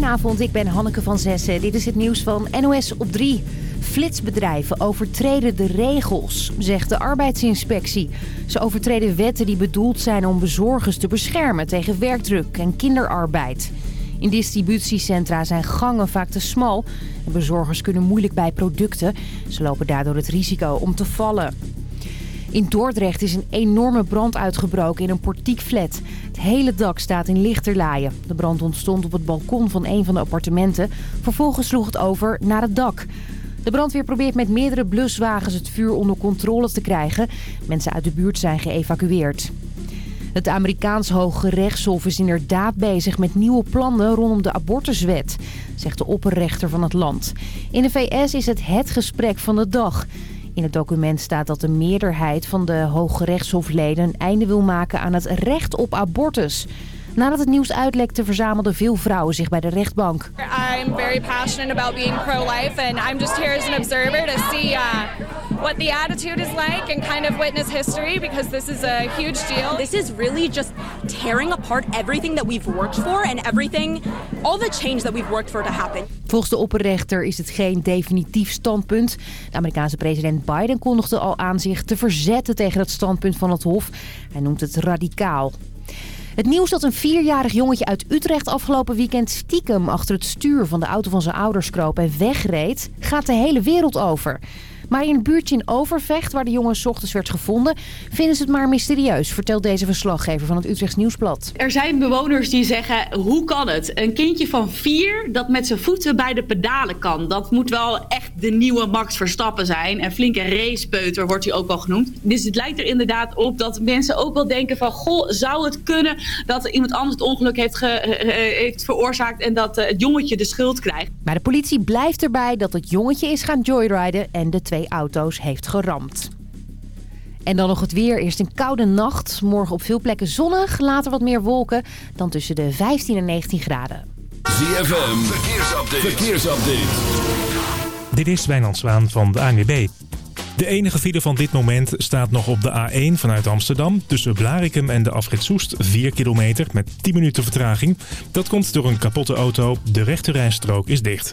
Goedenavond, ik ben Hanneke van Zessen. Dit is het nieuws van NOS op 3. Flitsbedrijven overtreden de regels, zegt de arbeidsinspectie. Ze overtreden wetten die bedoeld zijn om bezorgers te beschermen tegen werkdruk en kinderarbeid. In distributiecentra zijn gangen vaak te smal en bezorgers kunnen moeilijk bij producten. Ze lopen daardoor het risico om te vallen. In Dordrecht is een enorme brand uitgebroken in een portiekflat. Het hele dak staat in lichterlaaien. De brand ontstond op het balkon van een van de appartementen. Vervolgens sloeg het over naar het dak. De brandweer probeert met meerdere bluswagens het vuur onder controle te krijgen. Mensen uit de buurt zijn geëvacueerd. Het Amerikaans Hoge Rechtshof is inderdaad bezig met nieuwe plannen rondom de abortuswet, zegt de opperrechter van het land. In de VS is het het gesprek van de dag. In het document staat dat de meerderheid van de Hoge Rechtshofleden een einde wil maken aan het recht op abortus. Nadat het nieuws uitlekte verzamelden veel vrouwen zich bij de rechtbank. I'm very passionate about being pro-life and I'm just here as an observer to see uh, what the attitude is like and kind of witness history because this is a huge deal. This is really just tearing apart everything that we've worked for and everything, all the change that we've worked for to happen. Volgens de opperrechter is het geen definitief standpunt. De Amerikaanse president Biden kondigde al aan zich te verzetten tegen het standpunt van het Hof. Hij noemt het radicaal. Het nieuws dat een vierjarig jongetje uit Utrecht afgelopen weekend stiekem achter het stuur van de auto van zijn ouders kroop en wegreed, gaat de hele wereld over. Maar in het buurtje in Overvecht, waar de jongen s ochtends werd gevonden, vinden ze het maar mysterieus, vertelt deze verslaggever van het Utrechts Nieuwsblad. Er zijn bewoners die zeggen, hoe kan het? Een kindje van vier dat met zijn voeten bij de pedalen kan. Dat moet wel echt de nieuwe Max Verstappen zijn. En flinke racepeuter wordt hij ook wel genoemd. Dus het lijkt er inderdaad op dat mensen ook wel denken van... goh, zou het kunnen dat iemand anders het ongeluk heeft, ge, heeft veroorzaakt... en dat het jongetje de schuld krijgt? Maar de politie blijft erbij dat het jongetje is gaan joyriden en de twee auto's heeft geramd. En dan nog het weer. Eerst een koude nacht. Morgen op veel plekken zonnig. Later wat meer wolken. Dan tussen de 15 en 19 graden. ZFM. Verkeersupdate. Verkeersupdate. Dit is Wijnand Zwaan van de ANWB. De enige file van dit moment staat nog op de A1 vanuit Amsterdam. Tussen Blarikum en de afrit Soest 4 kilometer met 10 minuten vertraging. Dat komt door een kapotte auto. De rechterrijstrook is dicht.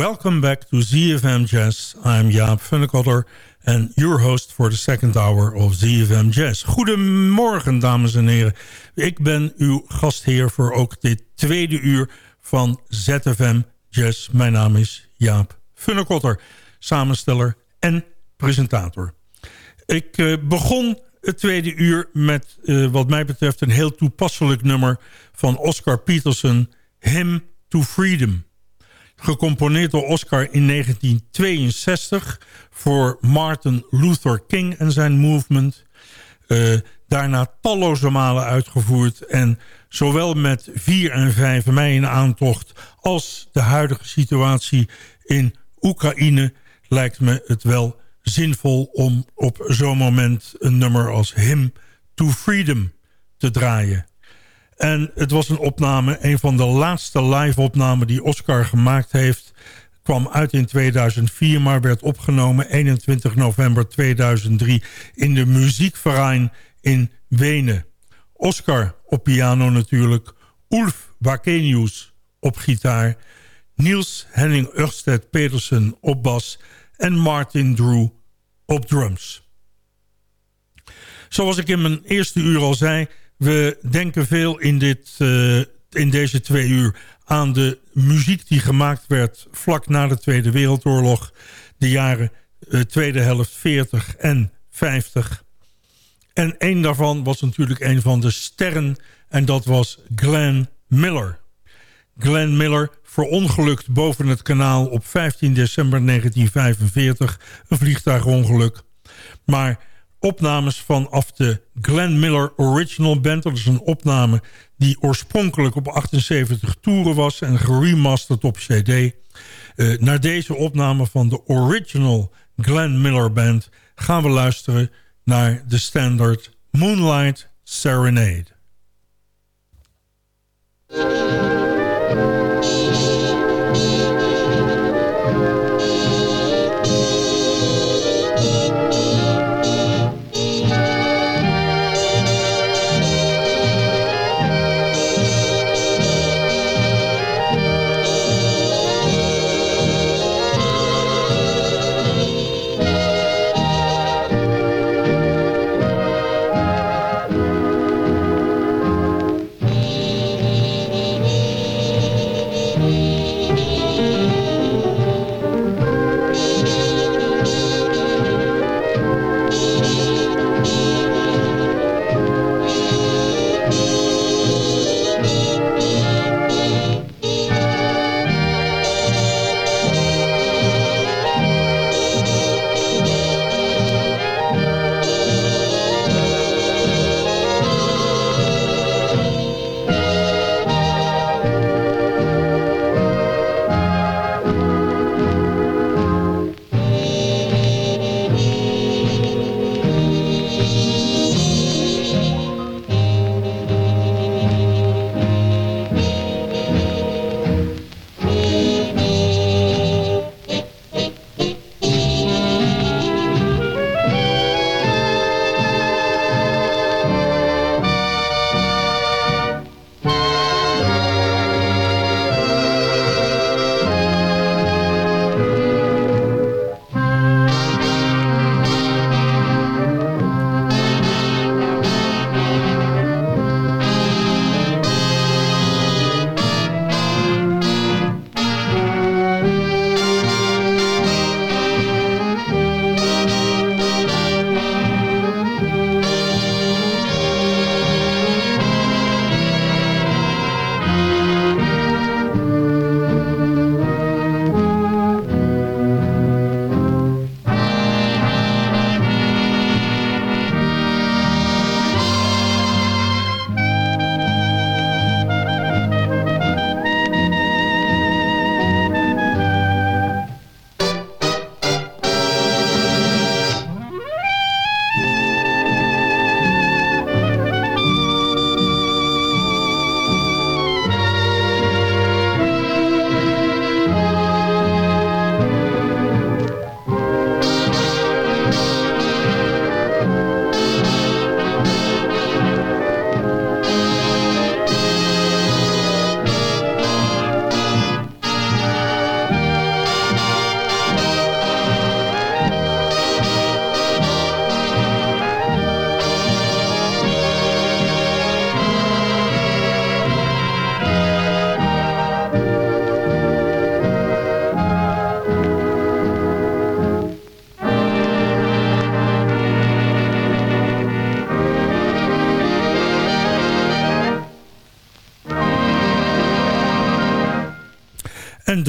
Welcome back to ZFM Jazz. I'm Jaap Funnekotter and your host for the second hour of ZFM Jazz. Goedemorgen, dames en heren. Ik ben uw gastheer voor ook dit tweede uur van ZFM Jazz. Mijn naam is Jaap Funnekotter, samensteller en presentator. Ik uh, begon het tweede uur met uh, wat mij betreft een heel toepasselijk nummer van Oscar Peterson, Hymn to Freedom gecomponeerd door Oscar in 1962 voor Martin Luther King en zijn movement. Uh, daarna talloze malen uitgevoerd en zowel met 4 en 5 mei in aantocht als de huidige situatie in Oekraïne lijkt me het wel zinvol om op zo'n moment een nummer als Him to Freedom te draaien. En het was een opname, een van de laatste live-opnamen die Oscar gemaakt heeft. Kwam uit in 2004, maar werd opgenomen 21 november 2003 in de Muziekverein in Wenen. Oscar op piano natuurlijk, Ulf Wakenius op gitaar... Niels Henning Ørsted Petersen op bas en Martin Drew op drums. Zoals ik in mijn eerste uur al zei... We denken veel in, dit, uh, in deze twee uur aan de muziek die gemaakt werd vlak na de Tweede Wereldoorlog. De jaren uh, tweede helft 40 en 50. En een daarvan was natuurlijk een van de sterren en dat was Glenn Miller. Glenn Miller verongelukt boven het kanaal op 15 december 1945. Een vliegtuigongeluk. Maar opnames vanaf de Glenn Miller Original Band. Dat is een opname die oorspronkelijk op 78 toeren was... en geremasterd op cd. Uh, naar deze opname van de Original Glenn Miller Band... gaan we luisteren naar de standard Moonlight Serenade.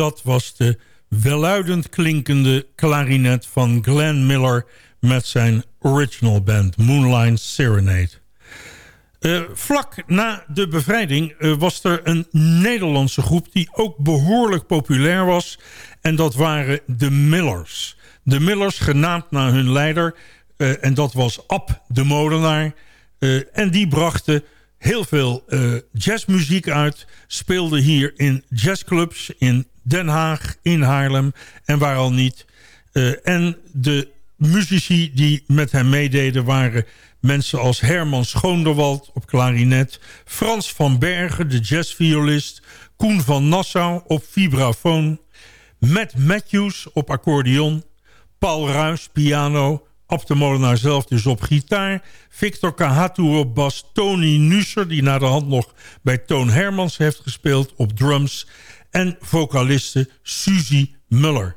Dat was de welluidend klinkende klarinet van Glenn Miller... met zijn original band Moonline Serenade. Uh, vlak na de bevrijding uh, was er een Nederlandse groep... die ook behoorlijk populair was. En dat waren de Millers. De Millers, genaamd naar hun leider. Uh, en dat was Ab de Molenaar. en die brachten heel veel jazzmuziek uit. Speelden hier in jazzclubs in Den Haag, in Haarlem en waar al niet. en de muzici die met hem meededen waren mensen als Herman Schoonderwald op klarinet... Frans van Bergen, de jazzviolist... Koen van Nassau op vibrafoon... Matt Matthews op accordeon... Paul Ruys, piano... Ab de Molenaar zelf dus op gitaar... Victor Kahatu op bas... Tony Nusser, die na de hand nog bij Toon Hermans heeft gespeeld... op drums... en vocaliste Suzy Muller.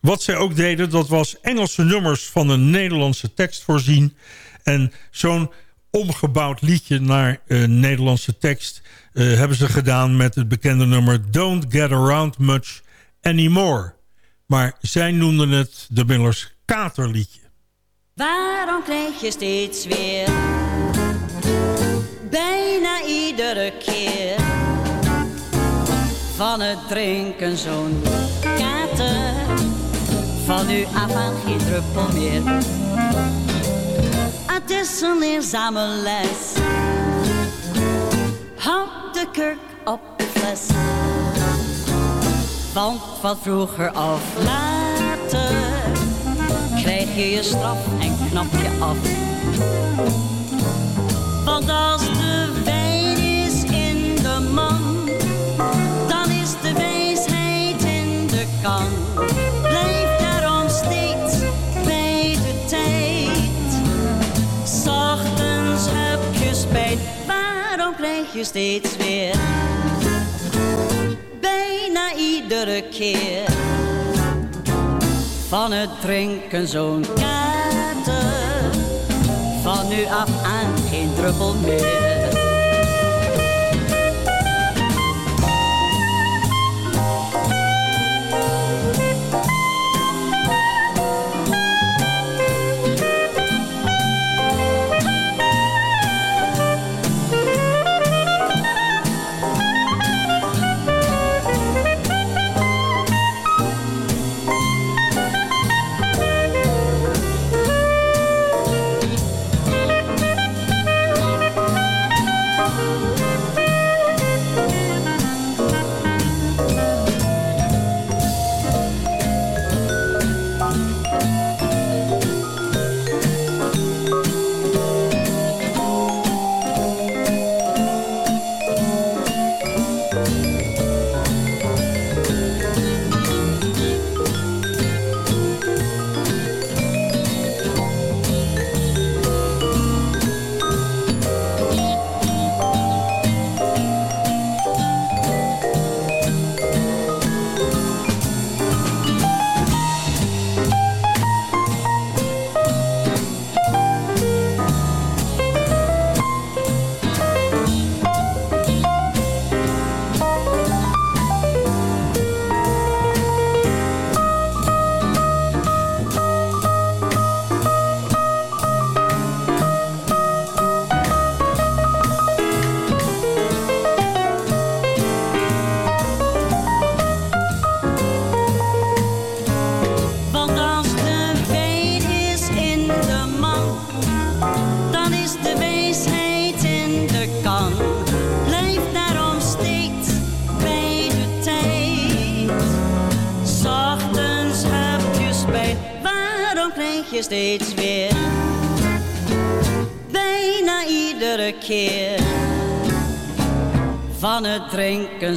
Wat zij ook deden, dat was Engelse nummers van een Nederlandse tekst voorzien... En zo'n omgebouwd liedje naar uh, Nederlandse tekst... Uh, hebben ze gedaan met het bekende nummer... Don't Get Around Much Anymore. Maar zij noemden het de Millers katerliedje. Waarom krijg je steeds weer... bijna iedere keer... van het drinken zo'n kater... van nu af aan geen druppel meer het is een leerzame les. Houd de kurk op de fles. Want van vroeger af later krijg je je straf en knap je af. Want als de wijn is in de man, in de kan. krijg je steeds weer. Bijna iedere keer. Van het drinken zo'n kater. Van nu af aan geen druppel meer.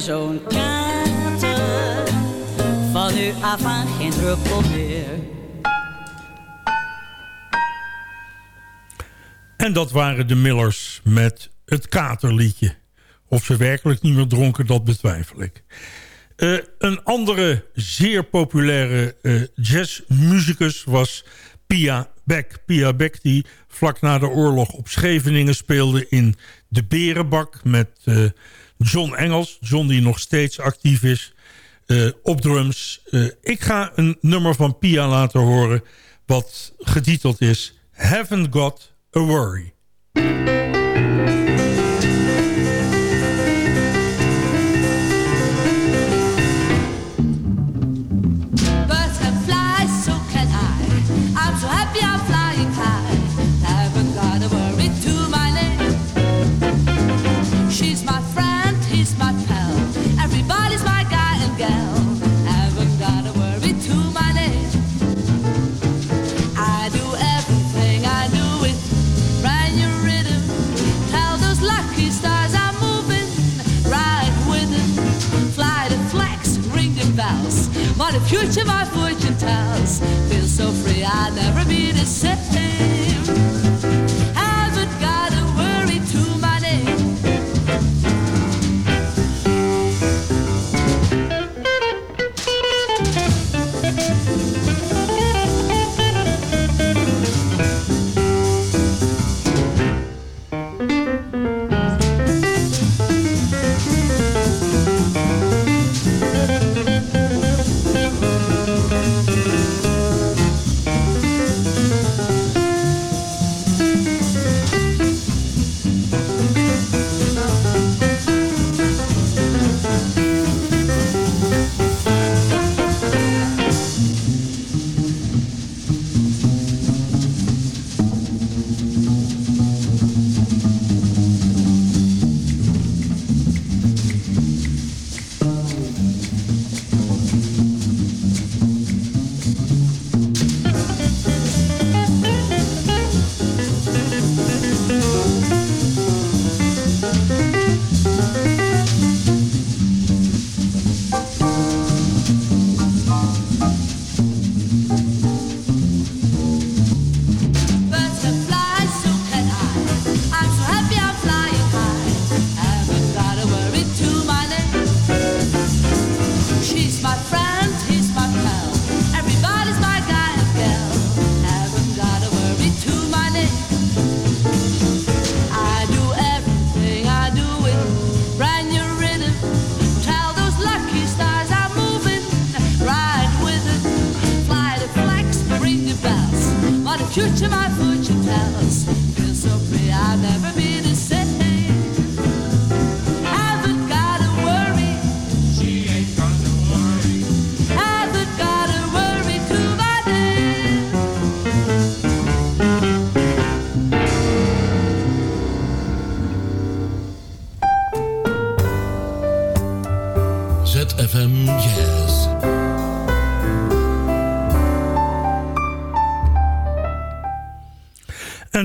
Zo'n kater. Van nu af aan geen druppel meer. En dat waren de Millers met het katerliedje. Of ze werkelijk niet meer dronken, dat betwijfel ik. Uh, een andere zeer populaire uh, jazzmuzikus was Pia Beck. Pia Beck die vlak na de oorlog op Scheveningen speelde in de Berenbak... met uh, John Engels. John die nog steeds actief is. eh, op drums. Eh, ik ga een nummer van Pia laten horen... wat getiteld is Haven't Got a Worry. Future, my fortune tells. Feel so free, I never be the same.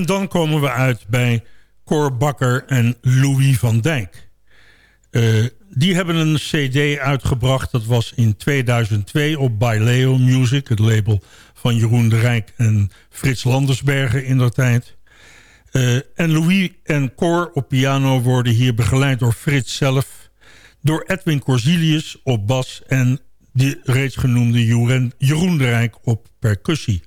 Dan komen we uit bij Cor Bakker en Louis van Dijk. Eh, die hebben een cd uitgebracht. Dat was in 2002 op Baileo Music. Het label van Jeroen de Rijk en Frits Landersbergen in dat tijd. Eh, en Louis en Cor op piano worden hier begeleid door Frits zelf. Door Edwin Corsilius op bas en de reeds genoemde Jeroen de Rijk op percussie.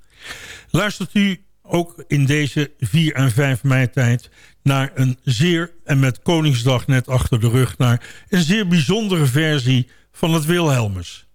Luistert u ook in deze 4 en 5 mei tijd naar een zeer, en met Koningsdag net achter de rug, naar een zeer bijzondere versie van het Wilhelmus.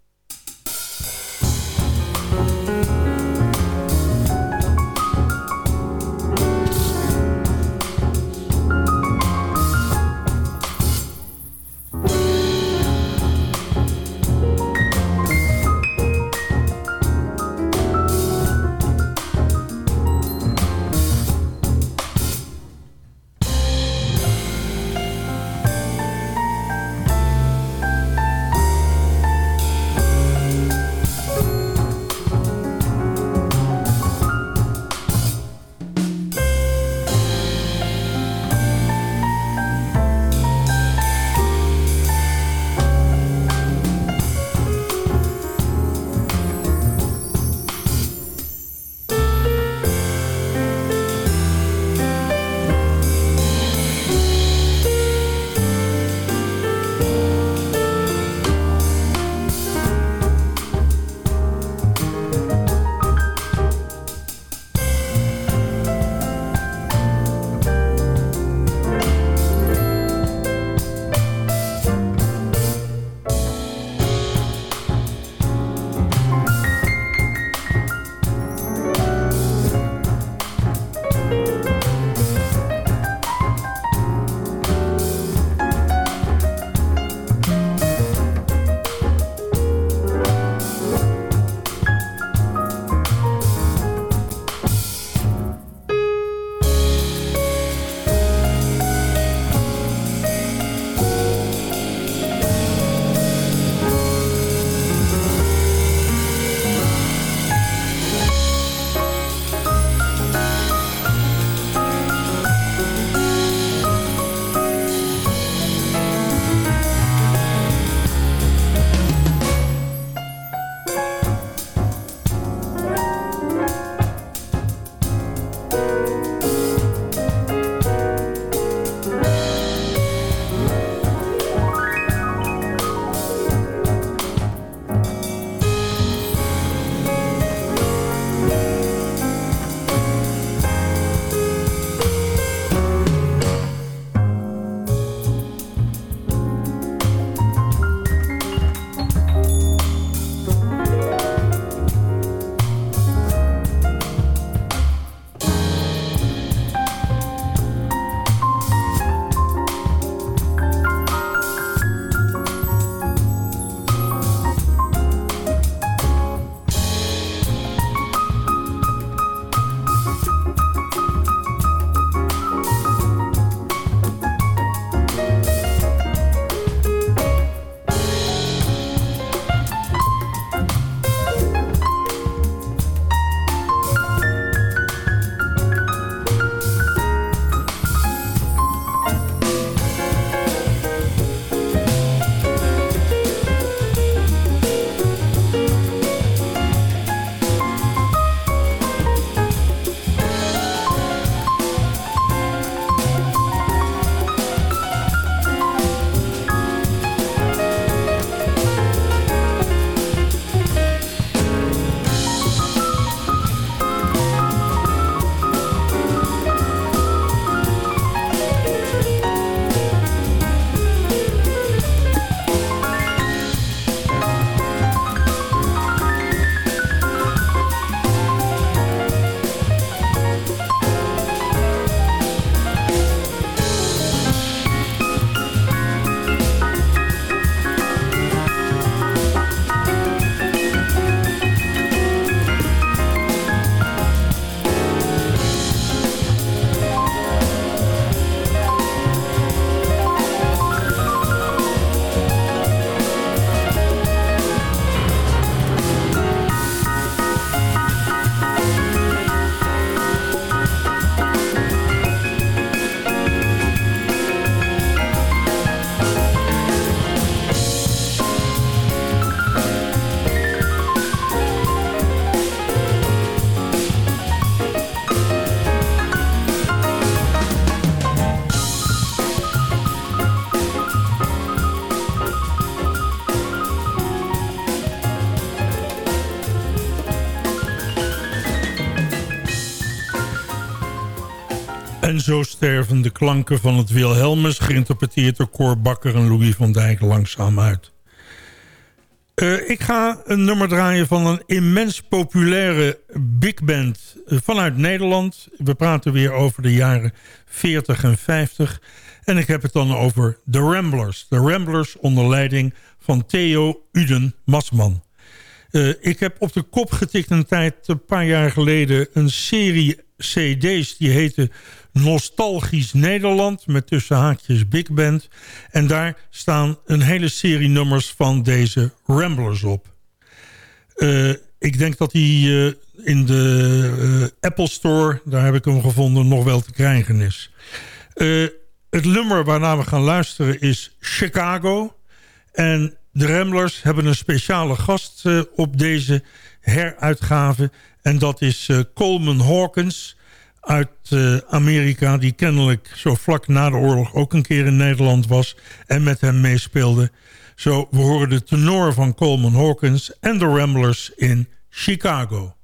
En zo sterven de klanken van het Wilhelmus... geïnterpreteerd door Cor Bakker en Louis van Dijk langzaam uit. Uh, ik ga een nummer draaien van een immens populaire big band vanuit Nederland. We praten weer over de jaren 40 en 50. En ik heb het dan over The Ramblers. The Ramblers onder leiding van Theo Uden Masman. Uh, ik heb op de kop getikt een tijd, een paar jaar geleden... een serie cd's die heette Nostalgisch Nederland... met tussen haakjes Big Band. En daar staan een hele serie nummers van deze Ramblers op. Uh, ik denk dat die uh, in de uh, Apple Store, daar heb ik hem gevonden, nog wel te krijgen is. het nummer waarna we gaan luisteren is Chicago. En de Ramblers hebben een speciale gast op deze heruitgave... En dat is Coleman Hawkins uit uh, Amerika... die kennelijk zo vlak na de oorlog ook een keer in Nederland was... en met hem meespeelde. Zo, we horen de tenor van Coleman Hawkins en de Ramblers in Chicago.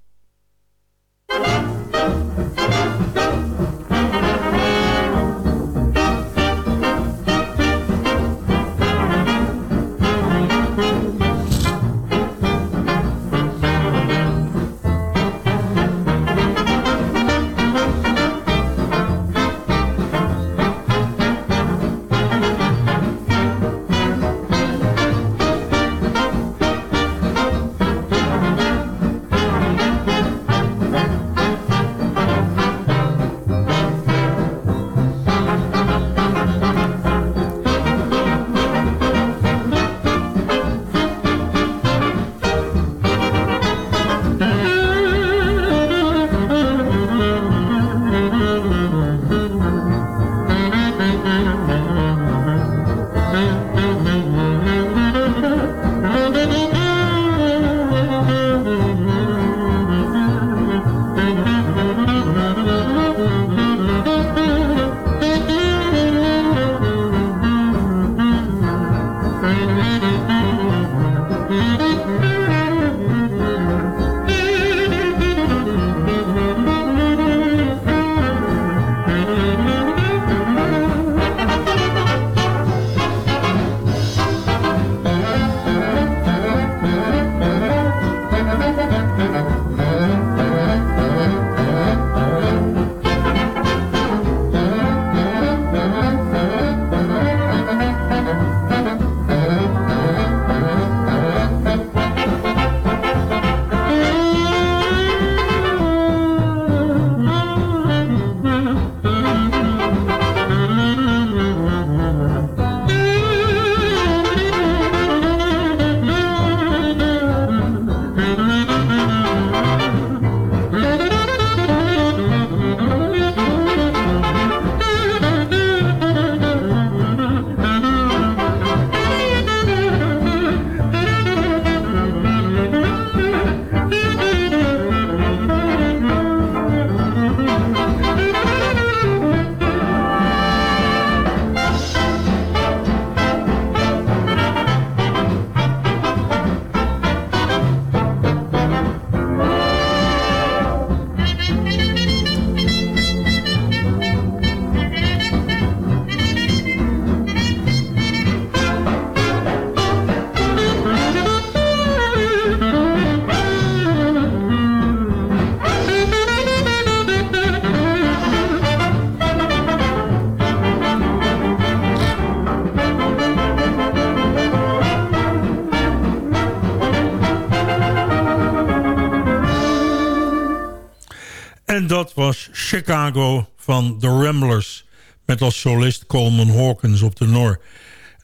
Chicago van The Ramblers... met als solist Coleman Hawkins op de Noor.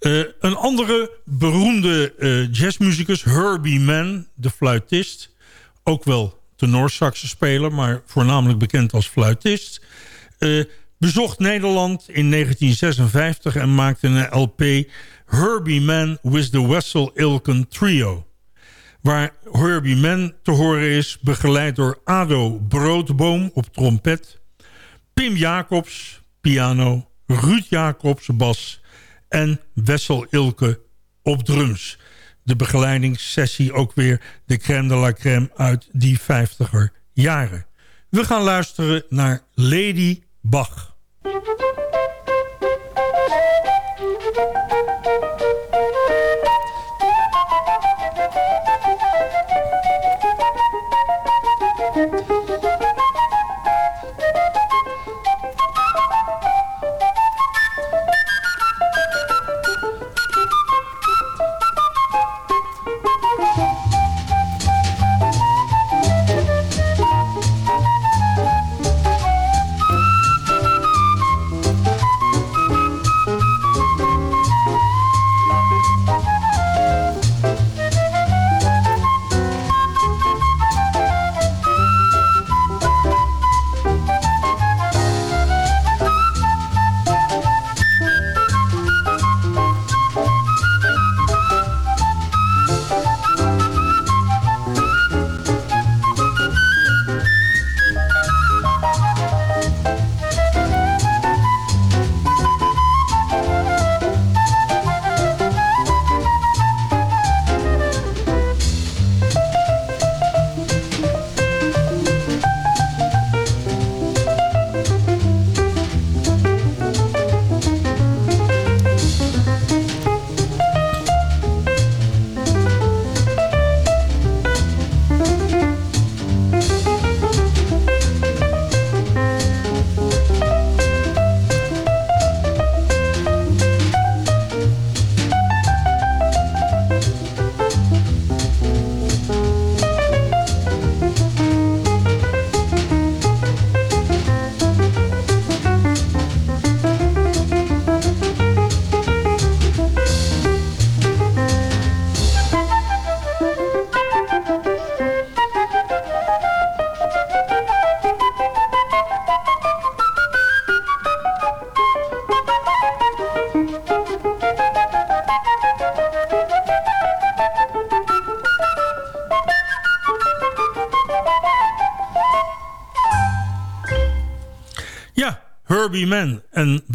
Uh, een andere beroemde uh, jazzmuzikus, Herbie Mann, de fluitist... ook wel tenorsaxenspeler, maar voornamelijk bekend als fluitist... Uh, bezocht Nederland in 1956 en maakte een LP... Herbie Mann with the Wessel Ilken Trio waar Herbie Mann te horen is... begeleid door Ado Broodboom op trompet... Pim Jacobs, piano... Ruud Jacobs, bas... en Wessel Ilke op drums. De begeleidingssessie ook weer de crème de la crème uit die vijftiger jaren. We gaan luisteren naar Lady Bach.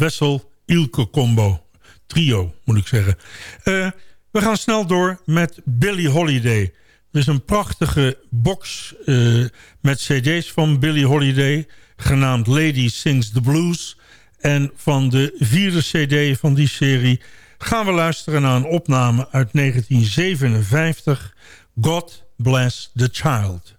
Wessel Ilke Combo. Trio, moet ik zeggen. Eh, we gaan snel door met Billie Holiday. Er is een prachtige box eh, met cd's van Billie Holiday... genaamd Lady Sings the Blues. En van de vierde cd van die serie... gaan we luisteren naar een opname uit 1957... God Bless the Child.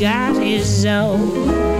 got his own.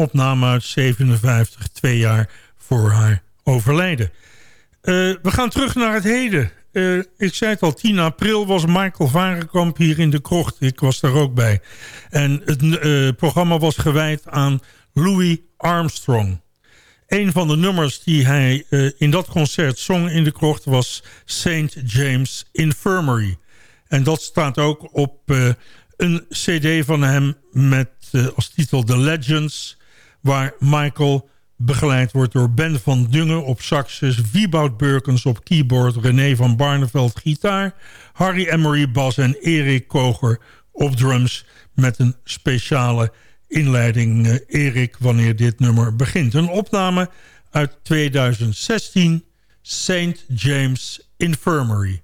Opname uit 57, twee jaar voor haar overlijden. Eh, we gaan terug naar het heden. Eh, ik zei het al, 10 april was Michael Varenkamp hier in de krocht. Ik was daar ook bij. En het eh, programma was gewijd aan Louis Armstrong. Een van de nummers die hij in dat concert zong in de krocht... was St. James Infirmary. En dat staat ook op een cd van hem met als titel The Legends waar Michael begeleid wordt door Ben van Dungen op saxus, Wieboud Burkens op keyboard, René van Barneveld gitaar... Harry Emery bas en Erik Koger op drums... met een speciale inleiding eh, Erik wanneer dit nummer begint. Een opname uit 2016, St. James Infirmary.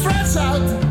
stretch out.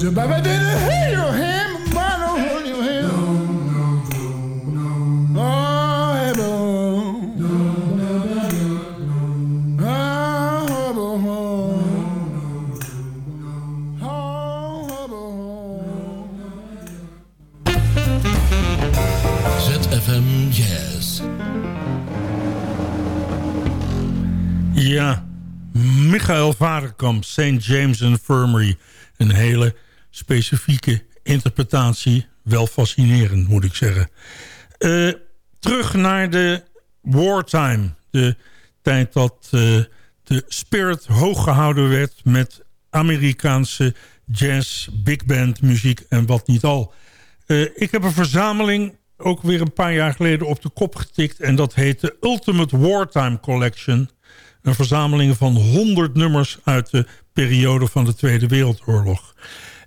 Baba didn't hear your hand. Oh, heaven. ZFM Jazz. Ja, Michael Varenkamp, St. James Infirmary. Een hele specifieke interpretatie. Wel fascinerend, moet ik zeggen. Eh, terug naar de wartime. De tijd dat eh, de spirit hoog gehouden werd... met Amerikaanse jazz, big band muziek en wat niet al. Eh, ik heb een verzameling ook weer een paar jaar geleden op de kop getikt... en dat heet de Ultimate Wartime Collection... Een verzameling van 100 nummers uit de periode van de Tweede Wereldoorlog.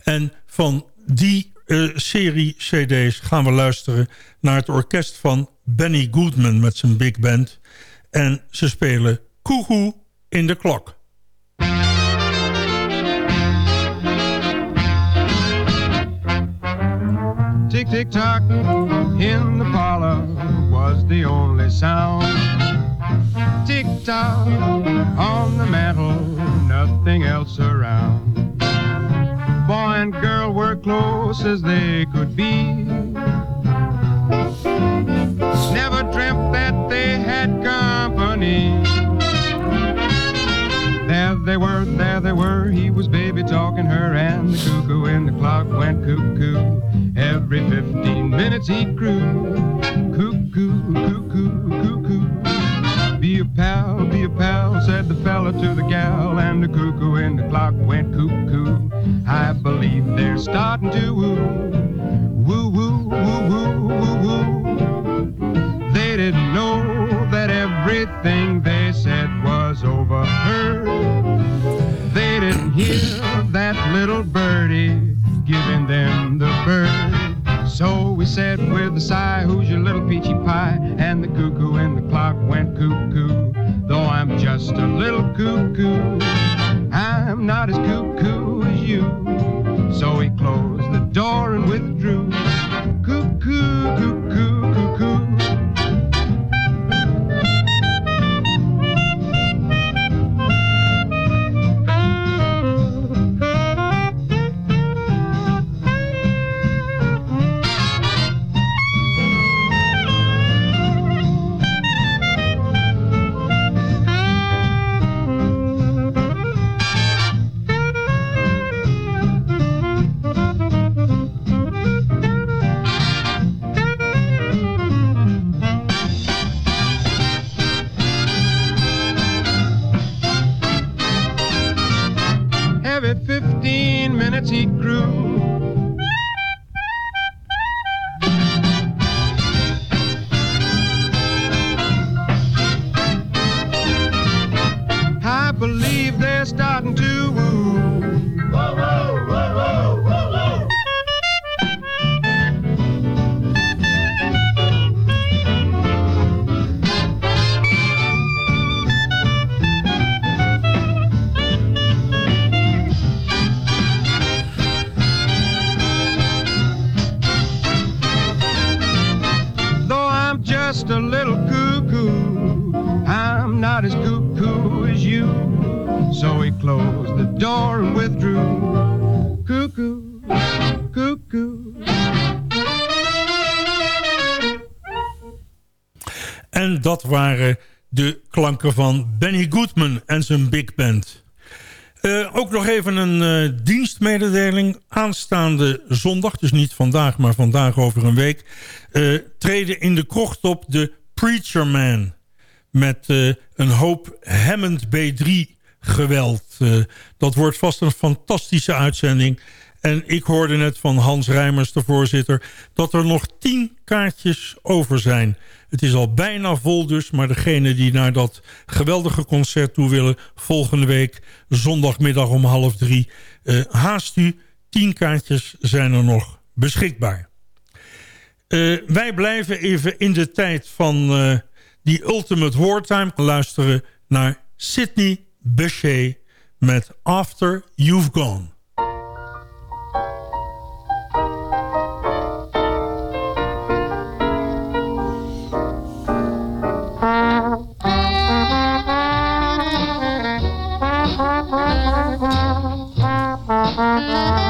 En van die eh, serie cd's gaan we luisteren naar het orkest van Benny Goodman met zijn big band. En ze spelen Koehoe in de klok. Tick tick tock in the parlor was the only sound. Tick tock on the mantle, nothing else around. Boy and girl were close as they could be. Never dreamt that they had company. There they were, there they were. He was baby talking her, and the cuckoo in the clock went cuckoo. Every 15 minutes he. Cuckoo, cuckoo, starting to woo. Woo, woo, woo, woo, woo, woo. They didn't know that everything they said was overheard. They didn't hear that little birdie giving them the bird. So we said with a sigh, who's your little peachy pie? Dat waren de klanken van Benny Goodman en zijn big band. Eh, ook nog even een eh, dienstmededeling. Aanstaande zondag, dus niet vandaag, maar vandaag over een week... eh, treden in de krocht op de Preacher Man... met een hoop Hammond B3 geweld. Dat wordt vast een fantastische uitzending... En ik hoorde net van Hans Rijmers, de voorzitter... dat er nog tien kaartjes over zijn. Het is al bijna vol dus, maar degene die naar dat geweldige concert toe willen... volgende week, zondagmiddag om half drie... eh, haast u, tien kaartjes zijn er nog beschikbaar. Eh, wij blijven even in de tijd van eh, die Ultimate Wartime luisteren naar Sidney Bechet met After You've Gone. De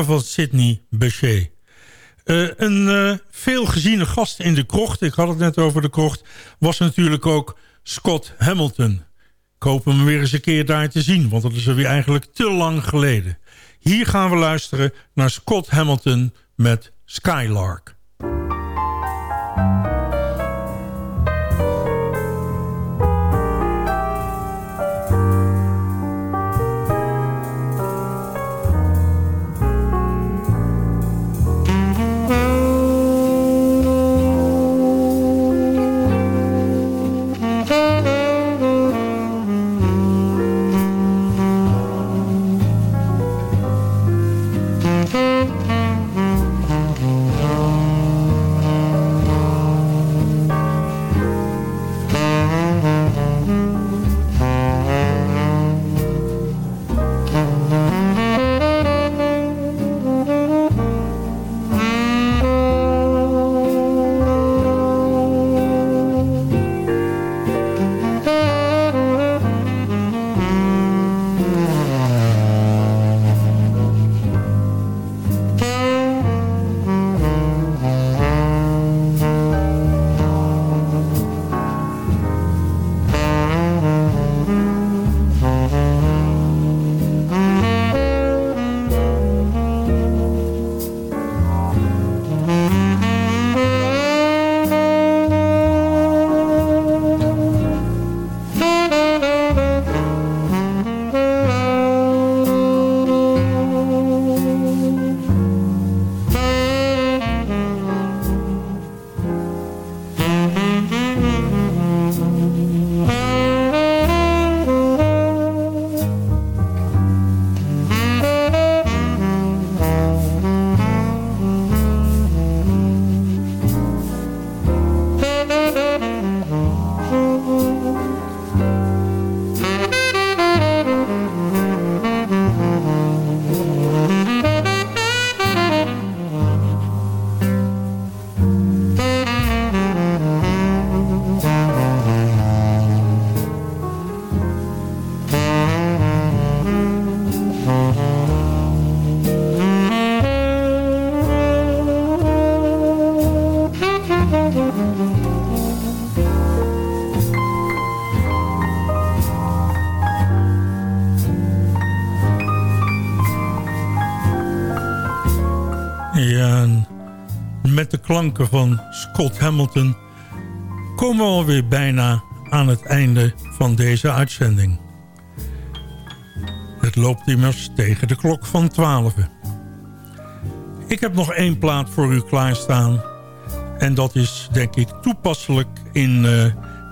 van Sidney Bechet. Uh, een uh, veel geziene gast in de krocht, ik had het net over de krocht... was natuurlijk ook Scott Hamilton. Ik hoop hem weer eens een keer daar te zien... want dat is er weer eigenlijk te lang geleden. Hier gaan we luisteren naar Scott Hamilton met Skylark. Klanken van Scott Hamilton komen we alweer bijna aan het einde van deze uitzending. Het loopt immers tegen de klok van 12. Ik heb nog één plaat voor u klaarstaan. En dat is denk ik toepasselijk in eh,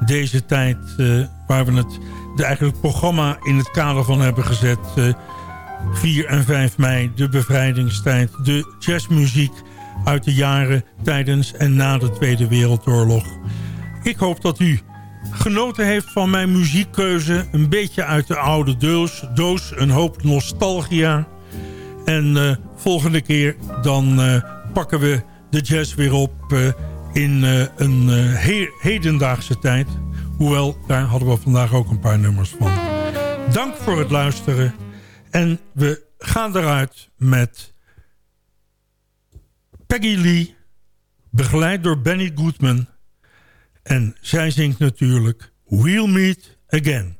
deze tijd... eh, waar we het eigenlijk programma in het kader van hebben gezet... eh, 4 en 5 mei, de bevrijdingstijd, de jazzmuziek uit de jaren tijdens en na de Tweede Wereldoorlog. Ik hoop dat u genoten heeft van mijn muziekkeuze. Een beetje uit de oude doos, een hoop nostalgia. En eh, volgende keer dan eh, pakken we de jazz weer op eh, in een he- hedendaagse tijd. Hoewel, daar hadden we vandaag ook een paar nummers van. Dank voor het luisteren. En we gaan eruit met Peggy Lee, begeleid door Benny Goodman. En zij zingt natuurlijk We'll Meet Again.